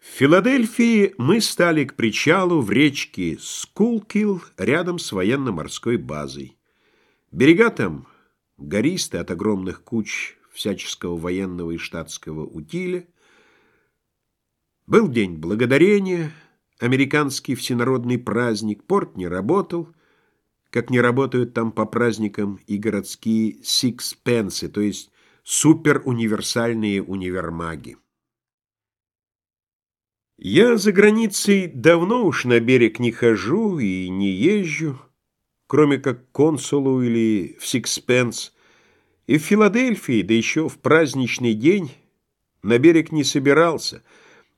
В Филадельфии мы стали к причалу в речке Скулкил рядом с военно-морской базой. Берега там гористы от огромных куч всяческого военного и штатского утиля. Был день благодарения, американский всенародный праздник, порт не работал, как не работают там по праздникам и городские сикспенсы, то есть суперуниверсальные универмаги. Я за границей давно уж на берег не хожу и не езжу, кроме как консулу или в Сикспенс, и в Филадельфии, да еще в праздничный день, на берег не собирался,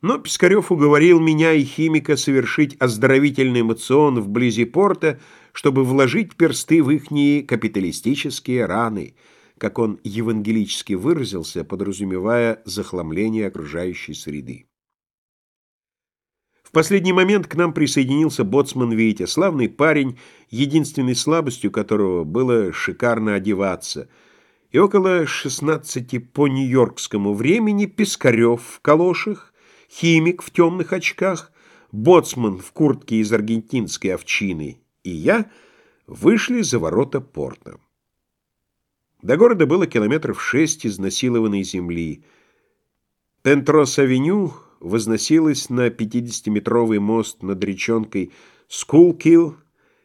но Пискарев уговорил меня и химика совершить оздоровительный мацион вблизи порта, чтобы вложить персты в ихние капиталистические раны, как он евангелически выразился, подразумевая захламление окружающей среды. Последний момент к нам присоединился боцман Витя, славный парень, единственной слабостью которого было шикарно одеваться. И около 16 по нью-йоркскому времени Пискарев в калошах, химик в темных очках, боцман в куртке из аргентинской овчины и я вышли за ворота порта. До города было километров шесть изнасилованной земли. Пентрос-авеню возносилась на 50-метровый мост над речонкой Скулкил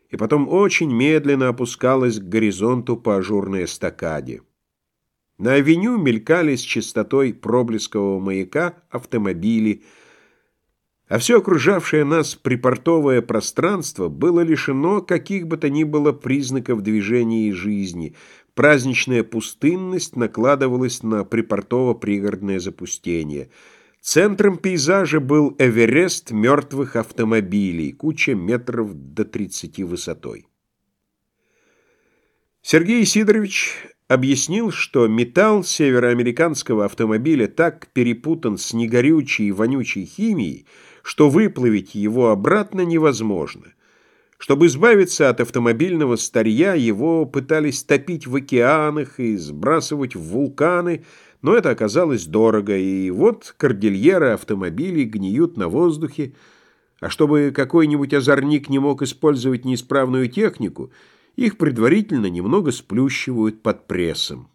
и потом очень медленно опускалась к горизонту по ажурной эстакаде. На авеню мелькали с частотой проблескового маяка автомобили, а все окружавшее нас припортовое пространство было лишено каких бы то ни было признаков движения и жизни. Праздничная пустынность накладывалась на припортово-пригородное запустение – Центром пейзажа был Эверест мертвых автомобилей, куча метров до 30 высотой. Сергей Сидорович объяснил, что металл североамериканского автомобиля так перепутан с негорючей и вонючей химией, что выплавить его обратно невозможно. Чтобы избавиться от автомобильного старья, его пытались топить в океанах и сбрасывать в вулканы – но это оказалось дорого, и вот кордильеры автомобилей гниют на воздухе, а чтобы какой-нибудь озорник не мог использовать неисправную технику, их предварительно немного сплющивают под прессом.